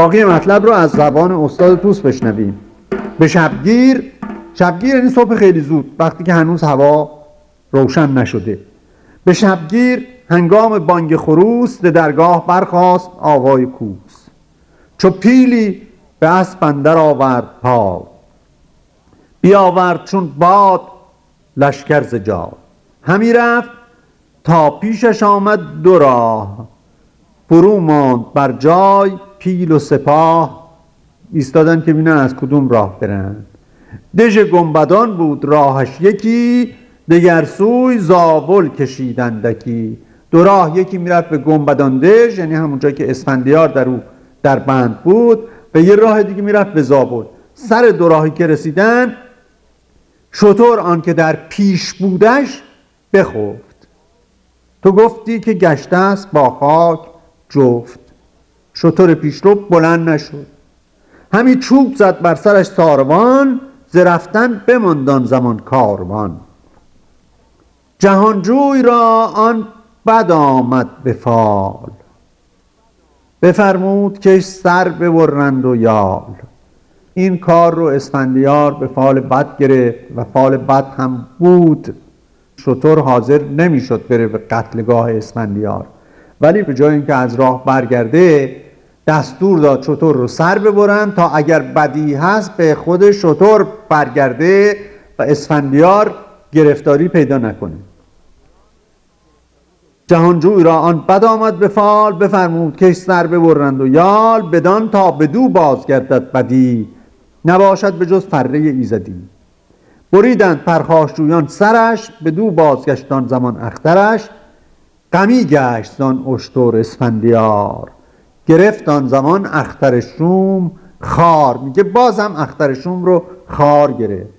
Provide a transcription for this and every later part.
باقی مطلب رو از زبان استاد توس بشنویم. به شبگیر شبگیر یعنی صبح خیلی زود وقتی که هنوز هوا روشن نشده. به شبگیر هنگام بانگ خروس به درگاه برخواست آوای کوس. چو پیلی به اسب اندر آورد پا بیاورد چون باد لشکر ز همی رفت تا پیشش آمد دو راه. فرو ماند بر جای پیل و سپاه ایستادن که بینن از کدوم راه برن. دژ گنبدان بود راهش یکی دگر سوی زابل کشیدندکی دو راه یکی می‌رفت به گنبدان دژ یعنی همونجا که اسفندیار در او در بند بود. و یه راه دیگه می‌رفت به زابل سر دو راهی که رسیدن شطور آن که در پیش بودش بخفت. تو گفتی که گشته است با خاک جفت. شطور پیشرو بلند نشد. همی چوب زد بر سرش ساروان ز رفتن بماندان زمان کاروان. جهانجوی را آن بد آمد به فال. بفرمود که سر ببرند و یال. این کار رو اسفندیار به فال بد گرفت و فال بد هم بود. شطور حاضر نمی‌شد بره به قتلگاه اسفندیار. ولی به جای اینکه از راه برگرده دستور داد شطور رو سر ببرن تا اگر بدی هست به خود شطور برگرده و اسفندیار گرفتاری پیدا نکنه. جهانجوی را آن بد آمد به فال بفرمود که سر ببرند و یال بدان تا بدو بازگردد بدی. نباشد به جز فره ایزدی. بریدند پرخاشجویان سرش بدو بازگشتان زمان اخترش. غمی گشت زان اشتر اسفندیار. گرفت آن زمان اختر شوم خار. میگه بازم اختر شوم رو خار گرفت.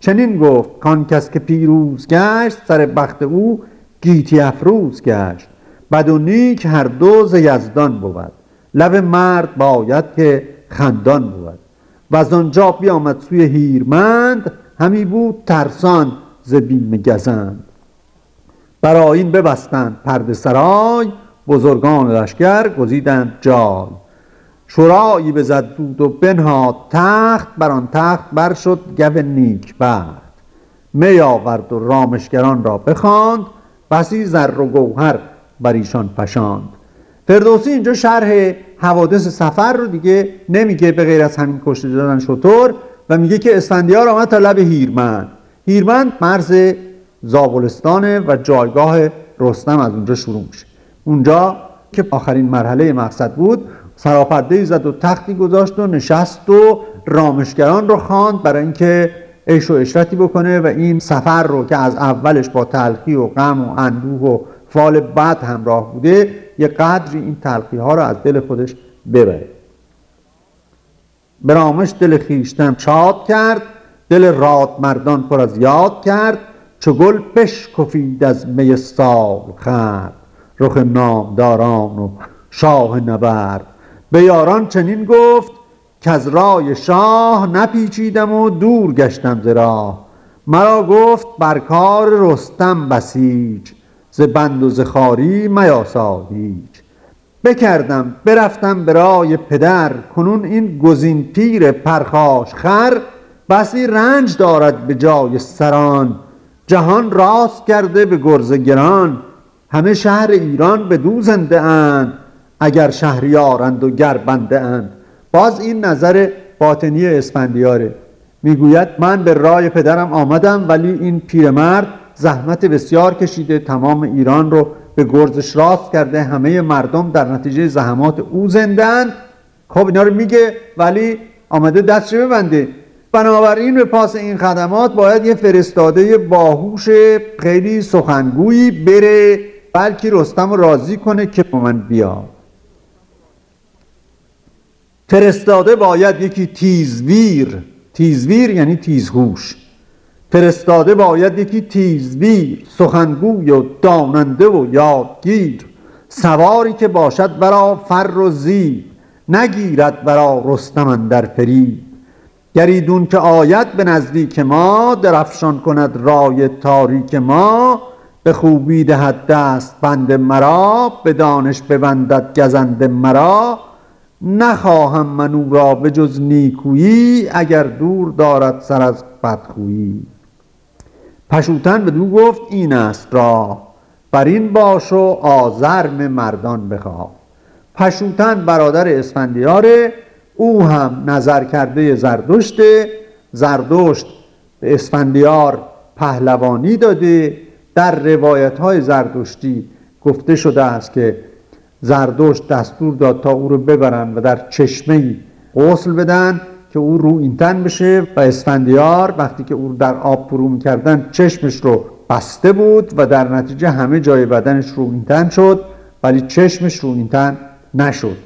چنین گفت کان کس که پیروز گشت سر بخت او گیتی افروز گشت. بد و نیک هر دو ز یزدان بود. لب مرد باید که خندان بود. و از آنجا بیامد سوی هیرمند همی بود ترسان ز بیم گزند. برای این ببستند پرده سرای بزرگان لشکر گزیدند جای. شرایی بزد دود و بنهاد تخت بر آن تخت بر شد گو نیک بعد می آورد و رامشگران را بخواند بسی زر و گوهر بر ایشان فشاند فردوسی اینجا شرح حوادث سفر رو دیگه نمیگه به غیر از همین کشته دادن شطور و میگه که اسفندیار آمد تا لب هیرمند. هیرمند مرز زابلستانه و جایگاه رستم از اونجا شروع میشه. اونجا که آخرین مرحله مقصد بود سراپرده زد و تختی گذاشت و نشست و رامشگران رو خواند برای اینکه عیش و اشرتی بکنه و این سفر رو که از اولش با تلخی و غم و اندوه و فال بد همراه بوده یه قدری این تلخی ها رو از دل خودش ببره. به رامش دل خیشتن شاد کرد دل راد مردان پر از یاد کرد چو گل بشکفید از می سال خرد رخ نامداران و شاه نبرد. به یاران چنین گفت که از رای شاه نپیچیدم و دور گشتم ز راه. مرا گفت بر کار رستم بسیج ز بند و ز خواری میاسا هیچ. بکردم برفتم به رای پدر کنون این گزین پیر پرخاش خر. بسی رنج دارد به جای سران جهان راست کرده به گرز گران. همه شهر ایران به دو زنده اند اگر شهریارند و گر بنده اند. باز این نظر باطنی اسفندیاره. می‌گوید من به رای پدرم آمدم ولی این پیرمرد زحمت بسیار کشیده تمام ایران رو به گرزش راست کرده همه مردم در نتیجه زحمات او زندند خب اینا رو میگه ولی آمده دستش ببنده. بنابراین به پاس این خدمات باید یه فرستاده باهوش خیلی سخنگویی بره. بلکه رستم راضی کنه که با من بیا. فرستاده باید یکی تیزویر تیزویر یعنی تیزهوش. فرستاده باید یکی تیزویر سخنگوی و داننده و یادگیر. سواری که باشد برا فر و زیر نگیرد برا رستم در فریب. گریدون که آید به نزدیک ما درفشان کند رای تاریک ما. به خوبی دهد دست بند مرا به دانش ببندد گزند مرا. نخواهم من او را به جز نیکویی اگر دور دارد سر از بدخویی. پشوتن به دو گفت این است را. بر این باش و آزرم مردان بخواه پشوتن برادر اسفندیاره او هم نظر کرده زردشت زردشت به اسفندیار پهلوانی داده. در روایت های زردشتی گفته شده است که زردشت دستور داد تا او رو ببرن و در چشمه غسل بدن که او رو اینتن بشه و اسفندیار وقتی که او در آب فرو می‌کردن چشمش رو بسته بود و در نتیجه همه جای بدنش رو اینتن شد ولی چشمش رو اینتن نشد.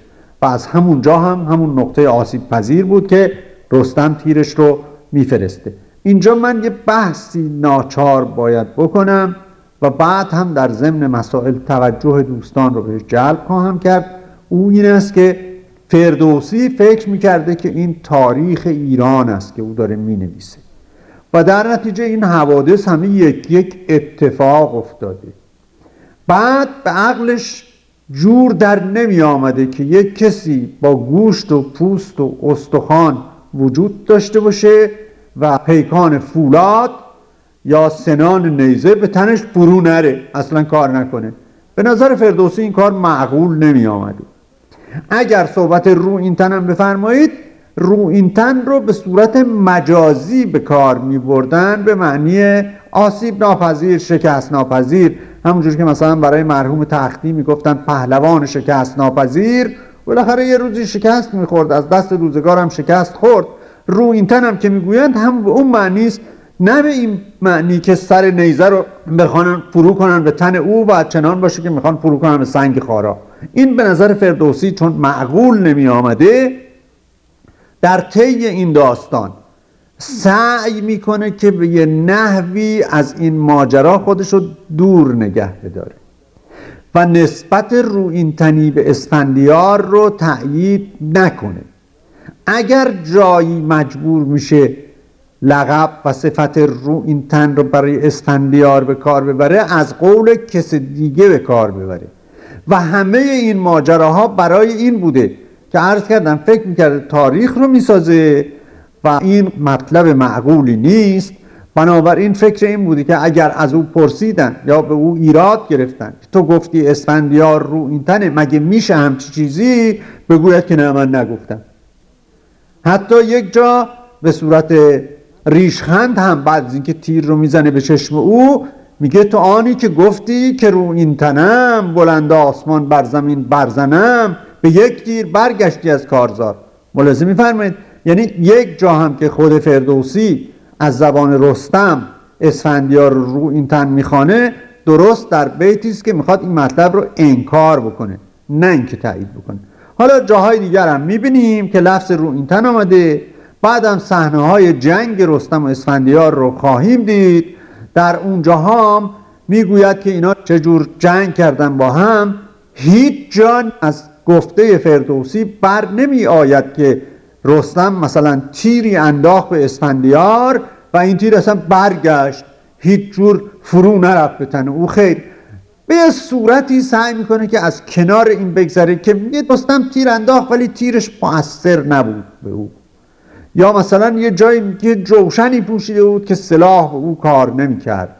و از همونجا هم همون نقطه آسیب پذیر بود که رستم تیرش رو میفرسته. اینجا من یه بحثی ناچار باید بکنم و بعد هم در ضمن مسائل توجه دوستان رو بهش جلب خواهم کرد. او این است که فردوسی فکر می‌کرده که این تاریخ ایران است که او داره می‌نویسه. و در نتیجه این حوادث همه یک یک اتفاق افتاده. بعد به عقلش جور در نمی آمده که یک کسی با گوشت و پوست و استخوان وجود داشته باشه و پیکان فولاد یا سنان نیزه به تنش فرو نره. اصلا کار نکنه. به نظر فردوسی این کار معقول نمی آمده. اگر صحبت رو این تن هم بفرمایید رو این تن رو به صورت مجازی به کار می بردن به معنی آسیب ناپذیر شکست ناپذیر. همونجور که مثلا برای مرحوم تختی می‌گفتن پهلوان شکست ناپذیر بالاخره یه روزی شکست می‌خورد از دست روزگار هم شکست خورد. رو این هم که می‌گویند هم به اون معنی است نه به این معنی که سر نیزه رو بخوان فرو کنن به تن او و چنان باشه که می‌خوان فرو کنن به سنگ خارا. این به نظر فردوسی چون معقول نمی آمده در طی این داستان سعی می‌کنه که به یه نحوی از این ماجرا خودشو دور نگه بداره و نسبت رو این تنی به اسفندیار رو تأیید نکنه. اگر جایی مجبور میشه لقب و صفت رو این تن رو برای اسفندیار به کار ببره از قول کس دیگه به کار ببره. و همه این ماجراها برای این بوده که عرض کردم فکر می‌کرده تاریخ رو می‌سازه و این مطلب معقولی نیست. بنابراین فکر این بوده که اگر از او پرسیدن یا به او ایراد گرفتن تو گفتی اسفندیار رو این تنه مگه میشه همچی چیزی؟ بگوید که نه من نگفتم. حتی یک جا به صورت ریشخند هم بعد از اینکه تیر رو می‌زنه به چشم او میگه تو آنی که گفتی که رو این تنم بلند آسمان بر زمین برزنم به یک تیر برگشتی از کارزار. ملاحظه میفرمایید؟ یعنی یک جا هم که خود فردوسی از زبان رستم اسفندیار رو این تن می‌خوانه درست در بیتی است که می‌خواد این مطلب رو انکار بکنه نه اینکه تایید بکنه. حالا جاهای دیگر هم می‌بینیم که لفظ رو این تن آمده. بعدم صحنه های جنگ رستم و اسفندیار رو خواهیم دید. در اونجا هم می‌گوید که اینا چجور جنگ کردن با هم. هیچ جان از گفته فردوسی بر نمی آید که رستم مثلا تیری انداخت به اسفندیار و این تیر اصلا برگشت. هیچ جور فرو نرفت به تن او. خیر به یه صورتی سعی می‌کنه که از کنار این بگذره که میگه رستم تیر انداخت ولی تیرش مؤثر نبود به او. یا مثلا یه جایی یه جوشنی پوشیده بود که سلاح او کار نمی‌کرد.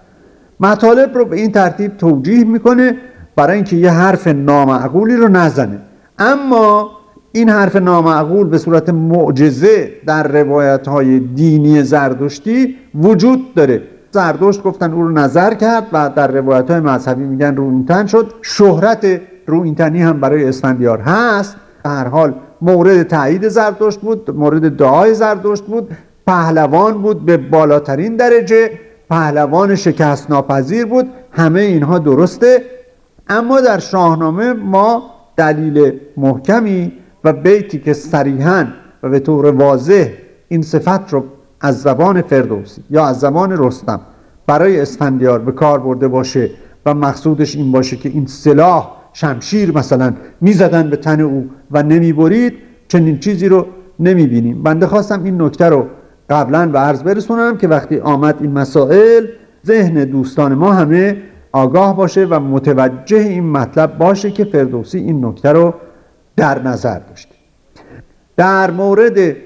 مطالب رو به این ترتیب توجیه می‌کنه برای اینکه یه حرف نامعقولی رو نزنه. اما این حرف نامعقول به صورت معجزه در روایت های دینی زردشتی وجود داره. زردشت گفتن او رو نظر کرد و در روایت های مذهبی میگن روینتن شد. شهرت روینتنی هم برای اسفندیار هست. هر حال مورد تایید زردشت بود مورد دعای زردشت بود. پهلوان بود به بالاترین درجه. پهلوان شکست ناپذیر بود. همه اینها درسته. اما در شاهنامه ما دلیل محکمی و بیتی که صریحا و به طور واضح این صفت رو از زبان فردوسی یا از زبان رستم برای اسفندیار به کار برده باشه و مقصودش این باشه که این سلاح شمشیر مثلا می‌زدن به تن او و نمی‌برید چنین چیزی رو نمی‌بینیم. بنده خواستم این نکته رو قبلا به عرض برسونم که وقتی آمد این مسائل ذهن دوستان ما همه آگاه باشه و متوجه این مطلب باشه که فردوسی این نکته رو در نظر داشته. در مورد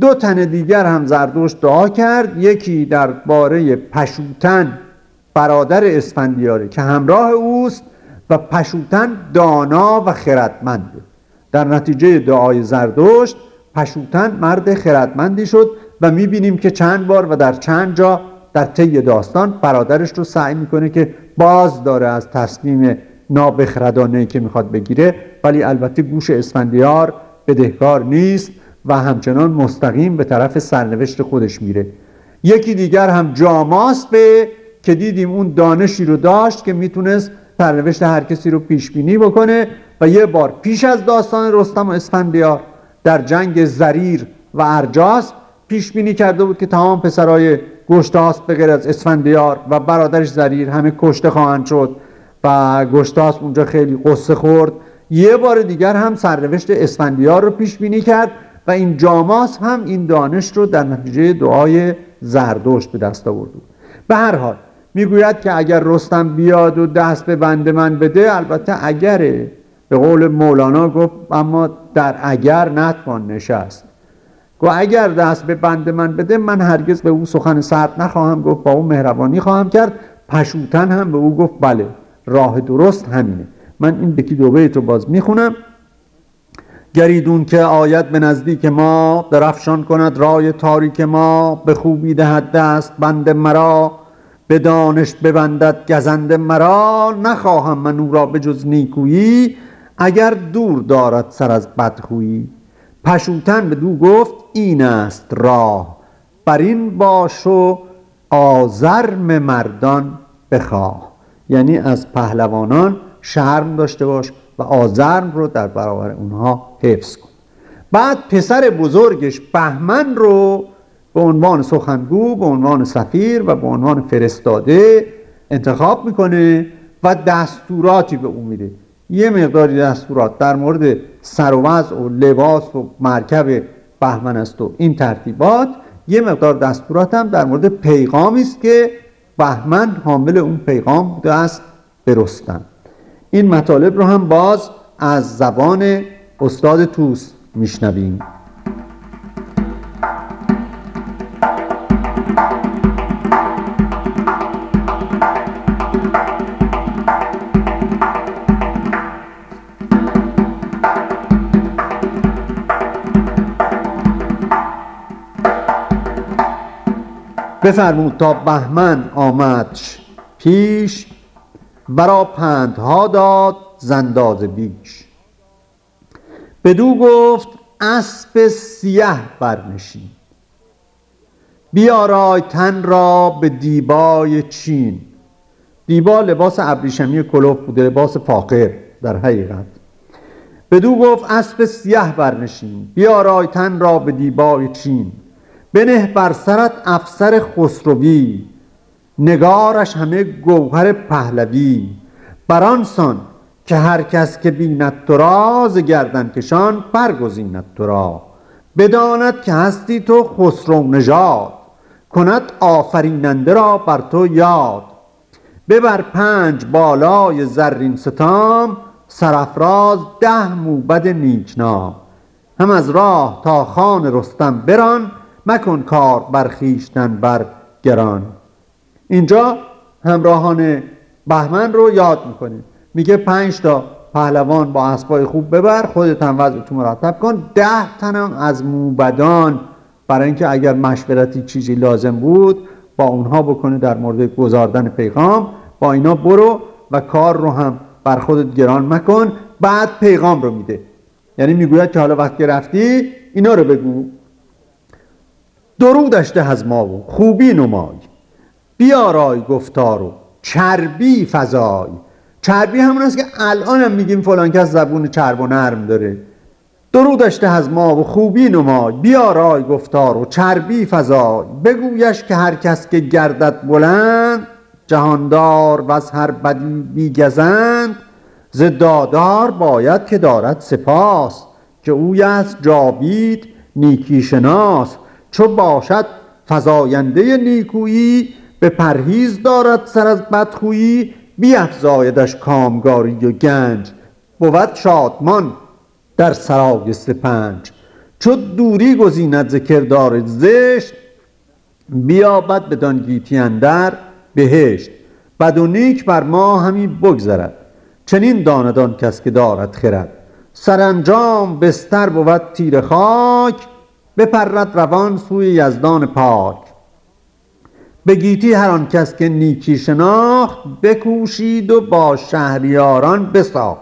دو تن دیگر هم زردوش دعا کرد یکی در باره پشوتن برادر اسفندیاره که همراه اوست و پشوتن دانا و خردمنده در نتیجه دعای زردشت پشوتن مرد خردمندی شد و می‌بینیم که چند بار و در چند جا در طی داستان برادرش رو سعی می‌کنه که باز داره از تصمیم نابخردانه که می‌خواد بگیره. ولی البته گوش اسفندیار بدهکار نیست. و همچنان مستقیم به طرف سرنوشت خودش میره. یکی دیگر هم جاماست به که دیدیم اون دانشی رو داشت که می‌تونست سرنوشت هر کسی رو پیش بینی بکنه و یه بار پیش از داستان رستم و اسفندیار در جنگ زریر و ارجاس پیش بینی کرده بود که تمام پسرای گشتاس به غیر از اسفندیار و برادرش زریر همه کشته خواهند شد و گشتاس اونجا خیلی قصه خورد. یه بار دیگر هم سرنوشت اسفندیار رو پیش بینی کرد و این جاماس هم این دانش رو در نتیجه دعای زردشت به دست آورد. به هر حال می‌گوید که اگر رستم بیاد و دست به بند من بده البته اگره به قول مولانا گفت اما در اگر نتوان نشست. گو اگر دست به بند من بده من هرگز به او سخن سرد نخواهم گفت با او مهربانی خواهم کرد. پشوتن هم به او گفت بله راه درست همینه. من این بکی دو تو باز می‌خونم؟ گریدون که آید به نزدیک ما درفشان کند رای تاریک ما به خوبی دهد دست بند مرا به دانش ببندد گزند مرا نخواهم من او را به جز نیکویی اگر دور دارد سر از بدخویی. پشوتن به دو گفت این است راه بر این باش و آزرم مردان بخواه. یعنی از پهلوانان شرم داشته باش. و آزرم رو در برابر اونها حفظ کن. بعد پسر بزرگش بهمن رو به عنوان سخنگو به عنوان سفیر و به عنوان فرستاده انتخاب می‌کنه و دستوراتی به اون میده. یه مقداری دستورات در مورد سر و لباس و مرکب بهمن است و این ترتیبات یه مقدار دستورات هم در مورد پیغامی است که بهمن حامل اون پیغام بوده است برستن این مطالب رو هم باز از زبان استاد توس میشنویم. بفرمود تا بهمن آمد پیش برا پندها داد زنداز بیش. بدو گفت اسب سیه برنشین. بیارای تن را به دیبای چین. دیبا لباس ابریشمی کلوف بوده لباس فاقر در حقیقت. بدو گفت اسب سیه برنشین. بیارای تن را به دیبای چین. بنه بر سرت افسر خسروی. نگارش همه گوهر پهلوی برانسان که هر کس که بیند تو را ز گردن کشان برگزیند تو را. بداند که هستی تو خسرو نژاد کند آفریننده را بر تو یاد. ببر پنج بالای زرین ستام سرافراز ده موبد نیکنام هم از راه تا خان رستم بران مکن کار بر خویشتن بر گران. اینجا همراهان بهمن رو یاد می‌کنه میگه پنج تا پهلوان با اسبای خوب ببر خودت هم وضع تو مرتب کن. ده تنم از موبدان. برای اینکه اگر مشورتی چیزی لازم بود با اونها بکنه در مورد گذاردن پیغام. با اینا برو و کار رو هم بر خودت گران مکن. بعد پیغام رو میده. یعنی می‌گوید که حالا وقتی رفتی اینا رو بگو. درودش ده از ما و خوبی نمای. بیارای گفتارو چربی فضای. چربی همون است که الان هم میگیم فلان کس زبون چرب و نرم داره. درودش ده از ما و خوبی نمای. بیارای گفتار و چربی فضای. بگویش که هر کس که گردد بلند جهاندار و از هر بدی بیگزند ز دادار باید که دارد سپاس. که اوی است جاوید نیکی شناس. چو باشد فزاینده نیکویی به پرهیز دارد سر از بدخویی بیافزایدش کامگاری و گنج. بود شادمان در سرای سپنج. چو دوری گزیند ز کردار زشت بیابد بدان گیتی اندر بهشت. بد و نیک بر ما همی بگذرد چنین داندان کس که دارد خرد. سرانجام بستر بود تیر خاک بپرد روان سوی یزدان پاک. به گیتی هر آن کس که نیکی شناخت بکوشید و با شهریاران بساخت.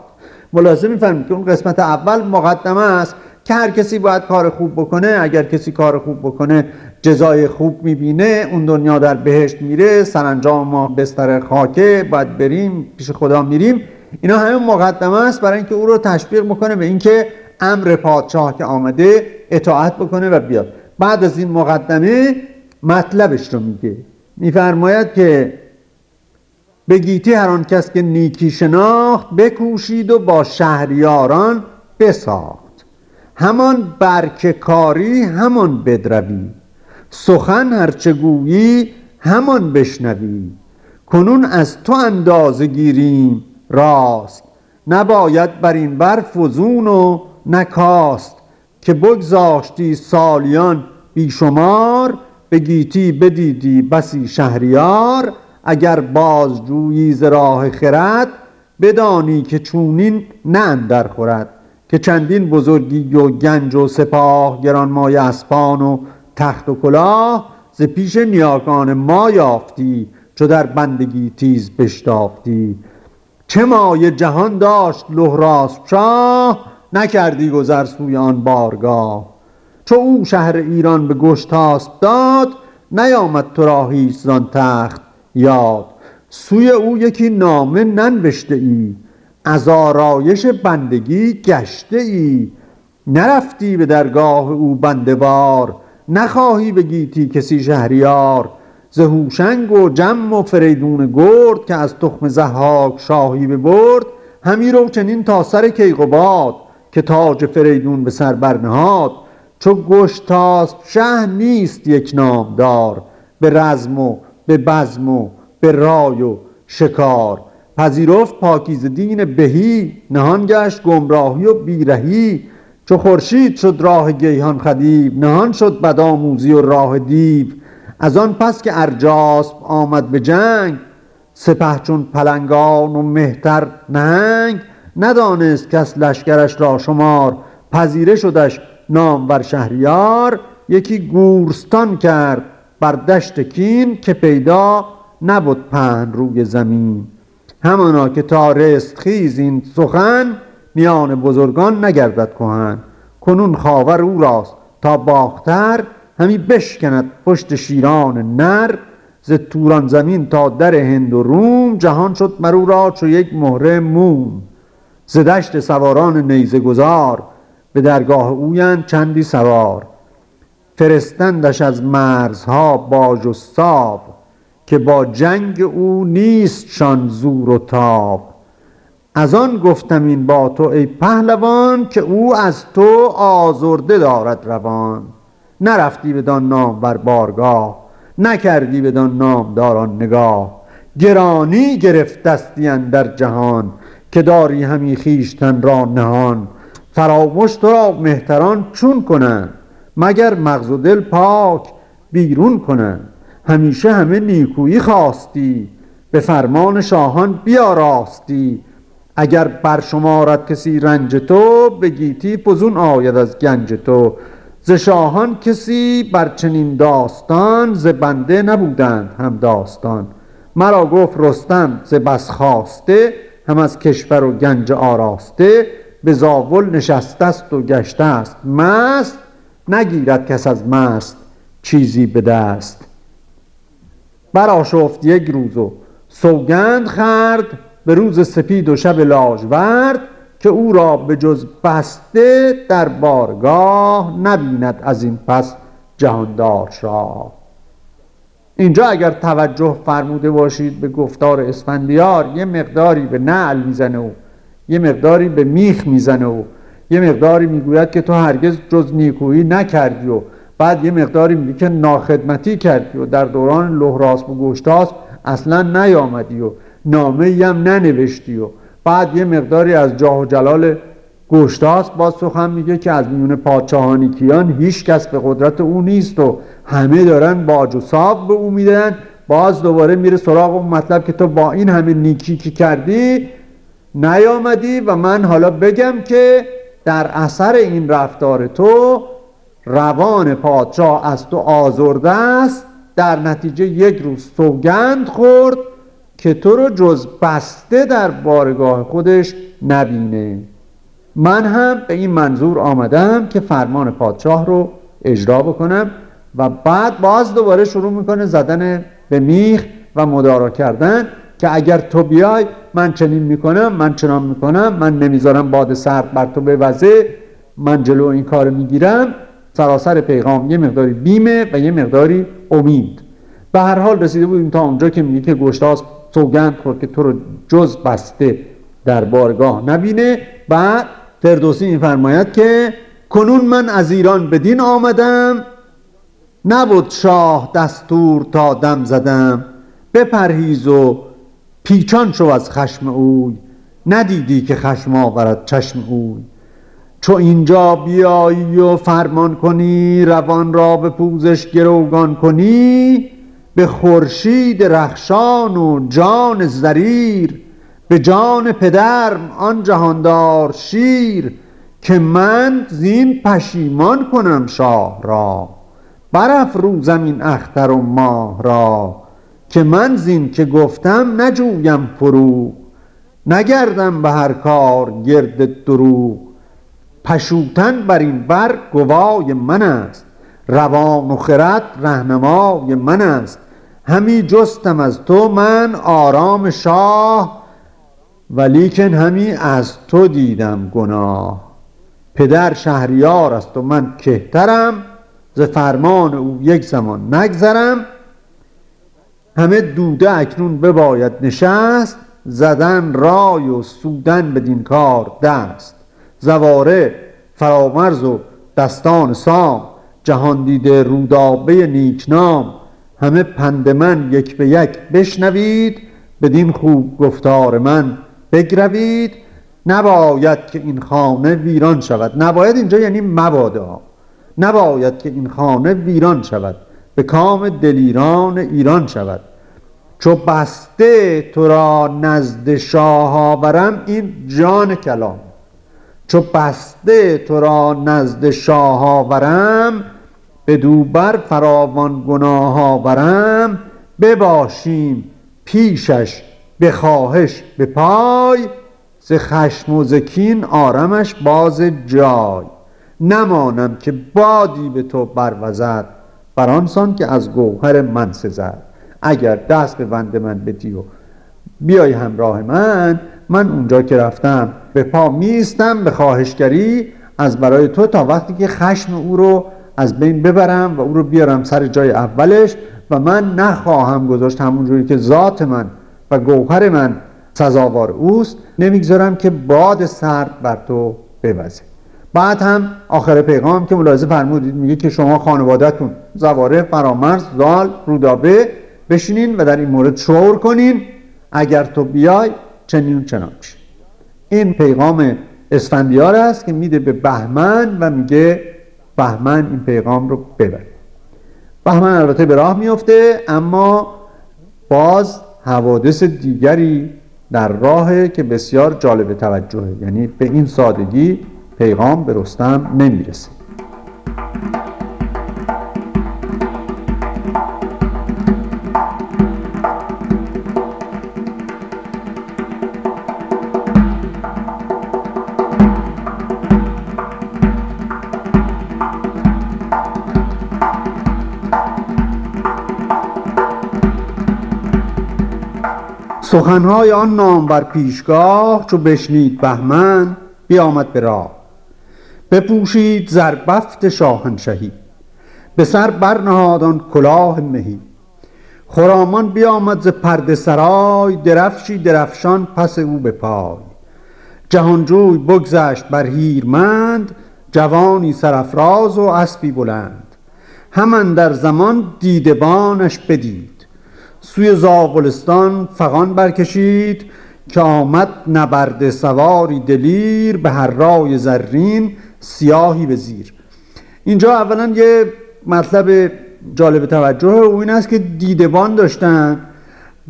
ملاحظه می‌فهمید که اون قسمت اول مقدمه است که هر کسی باید کار خوب بکنه. اگر کسی کار خوب بکنه جزای خوب می‌بینه اون دنیا در بهشت میره سرانجام ما بستر خاکه باید بریم پیش خدا میریم. اینا همه مقدمه است برای اینکه او رو تشویق می‌کنه به اینکه امر پادشاه که آمده اطاعت بکنه و بیاد. بعد از این مقدمه مطلبش رو میگه. میفرماید که به گیتی هر آن کس که نیکی شناخت بکوشید و با شهریاران بساخت. همان برککاری همان بدروی سخن هرچه گویی همان بشنوی. کنون از تو اندازه گیریم راست. نباید بر این بر فزون و نکاست. که بگذاشتی سالیان بیشمار به گیتی بدیدی بسی شهریار اگر بازجویی ز راه خرد بدانی که چونین نه اندر خورد که چندین بزرگی و گنج و سپاه گرانمایه اسپان و تخت و کلاه ز پیش نیاکان ما یافتی چو در بندگی تیز بشتافتی. چه مایه جهان داشت لهراس شاه نکردی گذر سوی آن بارگاه. چو او شهر ایران به گشتاسب داد نیامد تو را هیچ زان تخت یاد. سوی او یکی نامه ننوشته ای از آرایش بندگی گشته ای. نرفتی به درگاه او بندوار نخواهی به گیتی کسی شهریار. ز هوشنگ و جم و فریدون گرد که از تخم زحاک شاهی ببرد همی رو چنین تا سر کیقباد که تاج فریدون به سر برنهاد. چو گشتاسب شه نیست یک نامدار به رزم و به بزم و به رای و شکار. پذیرفت پاکیز دین بهی نهان گشت گمراهی و بیرهی. چو خورشید شد راه گیهان خدیب نهان شد بدآموزی و راه دیو از آن پس که ارجاسب آمد به جنگ سپه چون پلنگان و مهتر نهنگ ندانست کس لشکرش را شمار پذیره شدش نامور شهریار یکی گورستان کرد بر دشت کین که پیدا نبود پهن روی زمین. همانا که تا رستخیز این سخن میان بزرگان نگردد کهن. کنون خاور او راست تا باختر همی بشکند پشت شیران نر. ز توران زمین تا در هند و روم جهان شد مرو را چو یک مهره موم. ز دشت سواران نیزه گذار به درگاه اویند چندی سوار. فرستندش از مرزها باج و ساب که با جنگ او نیستشان زور و تاب. از آن گفتم این با تو ای پهلوان که او از تو آزرده دارد روان. نرفتی بدان نام بر بارگاه نکردی بدان نام داران نگاه. گرانی گرفتستی در جهان که داری همی خیشتن را نهان. فراموش تو را مهتران چون کنند مگر مغز و دل پاک بیرون کنند همیشه همه نیکویی خواستی به فرمان شاهان بیاراستی اگر بر شمارد کسی رنج تو به گیتی آید از گنج تو. ز شاهان کسی بر چنین داستان ز بنده نبودند هم داستان. مرا گفت رستم ز بس خواسته هم از کشور و گنج آراسته. به زاول نشسته است و گشته است مست نگیرد کس از مست چیزی به دست. براشفت یک روز و سوگند خرد به روز سپید و شب لاژورد که او را به جز بسته در بارگاه نبیند از این پس جهاندار شاه. اینجا اگر توجه فرموده باشید به گفتار اسفندیار یه مقداری به نعل می‌زنه و یه مقداری به میخ می‌زنه و یه مقداری می‌گوید که تو هرگز جز نیکویی نکردی و بعد یه مقداری میگه که ناخدمتی کردی و در دوران لهراسب و گشتاسب اصلا نیامدی و نامه هم ننوشتی و بعد یه مقداری از جاه و جلال گشتاس باز سخن میگه که از میون پادشاهانی کیان هیچ کس به قدرت او نیست و همه دارن باج و صاب به او میدن باز دوباره میره سراغ اون مطلب که تو با این همه نیکی که کردی نیامدی و من حالا بگم که در اثر این رفتار تو روان پادشاه از تو آزرده است. در نتیجه یک روز سوگند خورد که تو رو جز بسته در بارگاه خودش نبینه. من هم به این منظور آمدم که فرمان پادشاه رو اجرا بکنم و بعد باز دوباره شروع می‌کنه زدن به میخ و مدارا کردن. که اگر تو بیای من چنین می‌کنم من چنان می‌کنم من نمی‌ذارم باد سرد بر تو بوزه من جلو این کار می‌گیرم. سراسر پیغام یه مقداری بیمه و یه مقداری امید. به هر حال رسیده بودیم تا اونجا که میگه که گشتاس سوگند خورد که تو رو جز بسته در بارگاه نبینه و فردوسی میفرماید که کنون من از ایران بدین آمدم نبود شاه دستور تا دم زدم. بپرهیز و پیچان شو از خشم اوی. ندیدی که خشم آورد چشم اوی. چو اینجا بیایی و فرمان کنی روان را به پوزش گروگان کنی به خورشید رخشان و جان زریر به جان پدرم آن جهاندار شیر که من زین پشیمان کنم شاه را. برافروزم این اختر و ماه را. که من زین که گفتم نجویم فرو نگردم به هر کار گرد دروغ پشوتن بر این بر گوای من است روان و خرد رهنمای من است. همی جستم از تو من آرام شاه ولیکن همی از تو دیدم گناه. پدر شهریار است و من کهترم ز فرمان او یک زمان نگذرم. همه دوده اکنون بباید نشست زدن رای و سودن بدین کار دست. زواره فرامرز و دستان سام جهان دیده رودابه نیکنام. همه پند من یک به یک بشنوید بدین خوب گفتار من بگروید. نباید که این خانه ویران شود. نباید اینجا یعنی مبادا. نباید که این خانه ویران شود. به کام دلیران ایران شود. چو بسته تو را نزد شاه آورم این جان کلام. چو بسته تو را نزد شاه آورم به دوبر فراوان گناه آورم. بباشیم پیشش به خواهش به پای. ز خشم و زکین آرمش باز جای. نمانم که بادی به تو بروزد بر آنسان که از گوهر من سزد. اگر دست به بند من بدی و بیای همراه من من اونجا که رفتم به پا میستم به خواهشگری از برای تو تا وقتی که خشم او رو از بین ببرم و او رو بیارم سر جای اولش و من نخواهم گذاشت همونجوری که ذات من و گوهر من سزاوار اوست نمی‌گذارم که باد سرد بر تو بوزه. بعد هم آخر پیغام که ملاحظه فرمودید میگه که شما خانوادهتون زواره فرامرز زال رودابه بشینین و در این مورد شعور کنین. اگر تو بیای چنین چنان این پیغام اسفندیار است که میده به بهمن و میگه بهمن این پیغام رو ببره بهمن البته به راه میفته اما باز حوادث دیگری در راه که بسیار جالب توجهه. یعنی به این سادگی پیغام به رستم نمی‌رسه. سخنهای آن نام بر پیشگاه چو بشنید بهمن بیامد به راه. بپوشید زربفت شاهنشهی به سر برنهاد کلاه مهی. خرامان بیامد ز پرده سرای درفشی درفشان پس او به پای. جهانجوی بگذشت بر هیرمند جوانی سرافراز و اسبی بلند. همان در زمان دیدبانش بدید. سوی زاولستان فغان برکشید که آمد نبرد سواری دلیر به هر رای زرین سیاهی به زیر. اینجا اولا یه مطلب جالب توجه او این است که دیدبان داشتن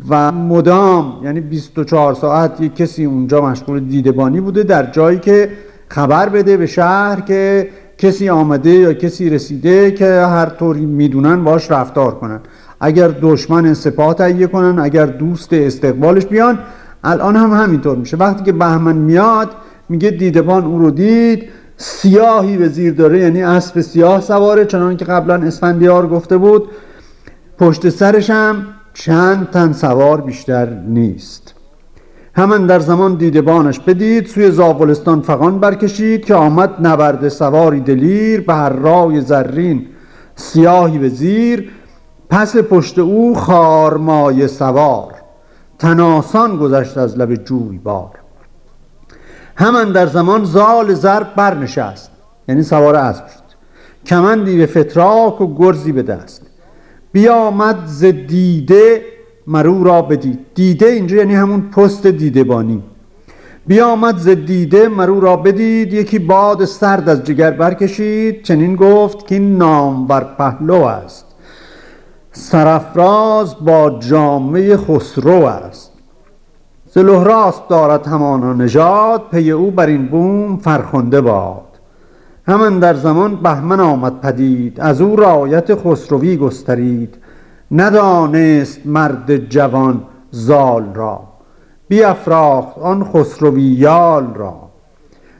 و مدام یعنی 24 ساعت یک کسی اونجا مشغول دیدبانی بوده در جایی که خبر بده به شهر که کسی آمده یا کسی رسیده که هر طوری می‌دونن باش رفتار کنن. اگر دشمن سپاه تهیه کنن اگر دوست استقبالش بیان الان هم همینطور میشه. وقتی که بهمن میاد میگه دیدبان او رو دید سیاهی به زیر داره یعنی اسب سیاه سواره چنان که قبلا اسفندیار گفته بود پشت سرش هم چند تن سوار بیشتر نیست. همان در زمان دیدبانش بدید سوی زابلستان فغان برکشید که آمد نبرد سواری دلیر به هر رای زرین. سیاهی به زیر پس پشت او خارمای سوار. تناسان گذشت از لب جوی بار همان در زمان زال زرب برنشست. یعنی سوار اسب شد. کمندی به فتراک و گرزی به دست. بیامد ز دیده مرو را بدید. دیده اینجا یعنی همون پست دیده بانی بیامد ز دیده مرو را بدید. یکی باد سرد از جگر برکشید. چنین گفت که این نامور پهلو است. سرفراز با جامعه خسرو است. راست دارد همانا نژاد پی او بر این بوم فرخنده باد. همان در زمان بهمن آمد پدید از او رایت خسروی گسترید. ندانست مرد جوان زال را بیافراخت آن خسروی یال را.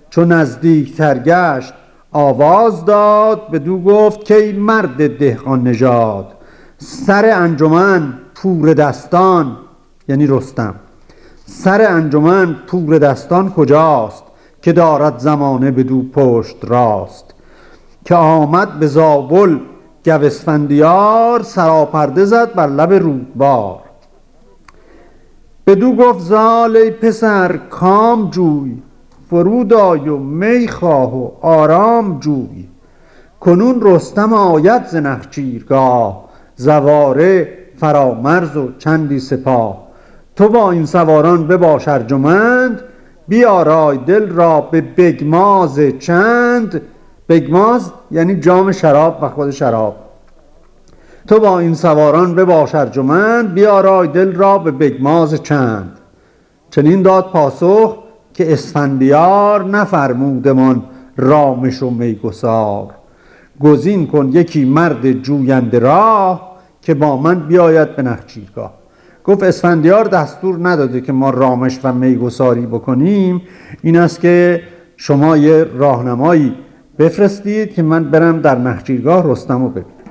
چون نزدیک ترگشت آواز داد بدو گفت که مرد دهقان نژاد. سر انجمن پور دستان یعنی رستم. سر انجمن پور دستان کجاست که دارد زمانه به دو پشت راست؟ که آمد به زابل گوسفندیار سراپرده زد بر لب رودبار بدو گفت زال پسر کام جوی فرود آی و می خواه و آرام جوی. کنون رستم آید ز نخچیرگاه زواره فرامرز و چندی سپاه. تو با این سواران بباش ارجمند بیارای دل را به بگماز چند. بگماز یعنی جام شراب و خود شراب. تو با این سواران بباش ارجمند بیارای دل را به بگماز چند. چنین داد پاسخ که اسفندیار نفرمودمان رامش و میگسار. گزین کن یکی مرد جوینده راه که با من بیاید به نخچیرگاه. گفت اسفندیار دستور نداده که ما رامش و میگساری بکنیم. این است که شما یه راهنمایی بفرستید که من برم در نخچیرگاه رستم رو ببینم.